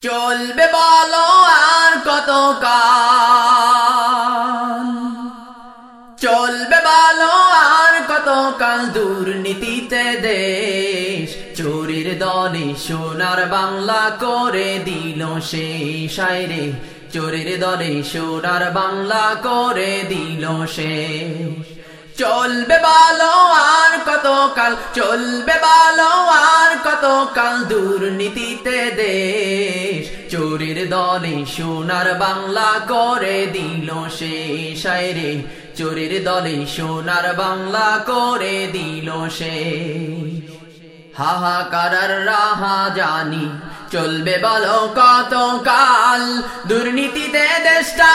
চলবে বলো আর কত কাল চলবে বলো আর কত কাল দুর্নীতিতে দেশ, চোরের দলে সোনার বাংলা করে দিল সেই সাইরে। চোরের দলে সোনার বাংলা করে দিল সে। চলবে বলো আর কত কাল চলবে বলো আর কত কাল দুর্নীতিতে দেশ? চোরের দলে সোনার বাংলা করে দিল সে সাইরে চোরের দলে সোনার বাংলা করে দিল সে। হাহাকার রাহা জানি, চলবে বলো কত কাল দুর্নীতিতে দেশটা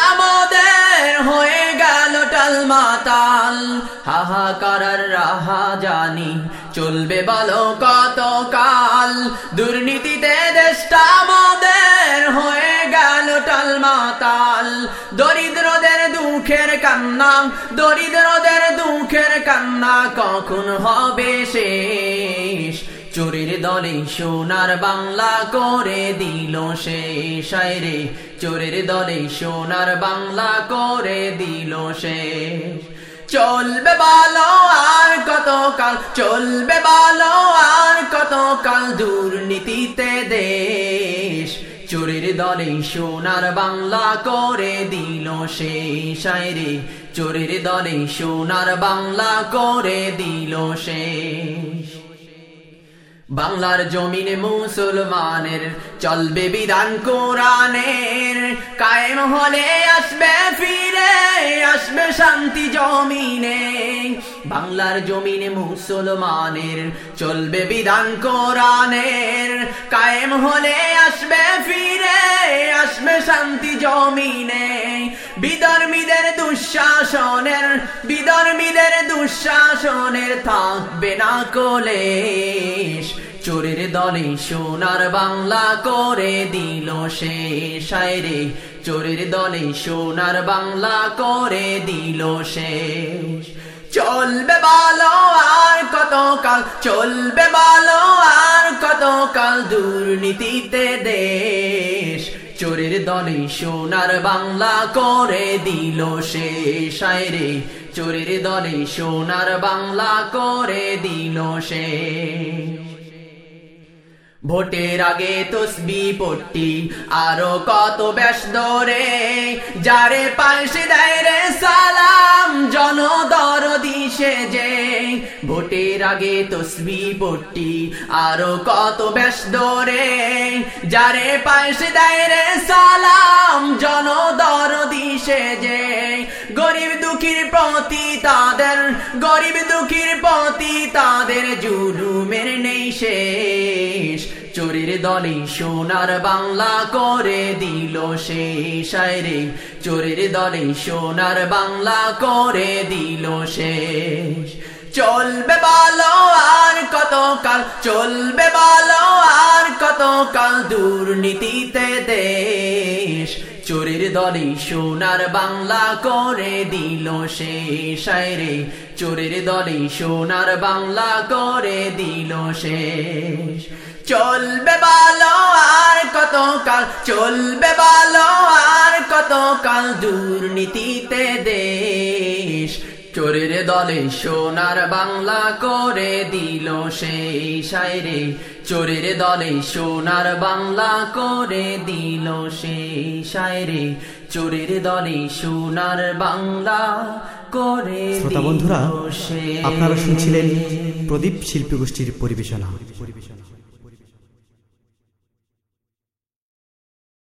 টাল মাতাল। হাহাকার রাহা জানি, চলবে বলো কত কাল দুর্নীতিতে দেশটা মোদের হয়ে গেল টাল মাতাল দরিদ্রদের দুঃখের কান্না, দরিদ্রদের দুঃখের কান্না কখন হবে শেষ? চোরের দলে সোনার বাংলা করে দিল সে সাইরে। চোরের দলে সোনার বাংলা করে দিল সে। চলবে বলো আর কত কাল চলবে বলো আর কত কাল দুর্নীতিতে দেশ। চোরের দলে সোনার বাংলা করে দিল সে সাইরে। চোরের দলে সোনার বাংলা করে দিল সে। বাংলার জমিনে মুসলমানের, চলবে বিধান কোরআনের। কায়েম হলে আসবে, ফিরে আসবে শান্তি জমিনে। বাংলার জমিনে মুসলমানের, চলবে বিধান কোরআনের। কায়েম হলে আসবে, ফিরে আসবে শান্তি জমিনে। বিধর্মীদের দুঃশাসনের বিধর্মীদের দুঃশাসনের থাকবে না কলেশ। চোরের দলে সোনার বাংলা করে দিল সে সাইরে চোরের দলে সোনার বাংলা করে দিল শেষ চলবে বলো আর কত কাল চলবে বলো আর কত কাল দুর্নীতিতে দেশ। চোরের দলে সোনার বাংলা করে দিল সে সাইরে চোরের দলে সোনার বাংলা করে দিল সে। ভোটের আগে তসবি পট্টি, আরও কত ব্যাস ধরে, যারে পাশে দেয় রে আগে তসবি পট্টি আরও কত ব্যাস ধরে, যারে পাশে দেয় রে সালাম জনদর দিশে যে গরিব দুঃখীর প্রতি তাদের, গরিব দুঃখীর প্রতি তাদের জুলুমের নেই শেষ। চোরের দলে সোনার বাংলা করে দিল সে সাইরে চোরের দলে সোনার বাংলা করে দিল শেষ। চলবে বলো আর কত কাল চলবে বলো আর কত কাল দুর্নীতিতে দেশ। চোরের দলে সোনার বাংলা করে দিল সে সাইরে চোরের দলে সোনার বাংলা করে দিল শেষ। চলবে বলো আর কত কাল চলবে বলো আর কত কাল দুর্নীতিতে দেশ। চোরের দলে সোনার বাংলা করে দিল সেই সাইরে। চোরের দলে সোনার বাংলা করে দিল সেই সাইরে। চোরের দলে সোনার বাংলা করে শ্রোতা বন্ধুরা আপনারা শুনছিলেন প্রদীপ শিল্পী গোষ্ঠীর পরিবেশনা পরিবেশনা।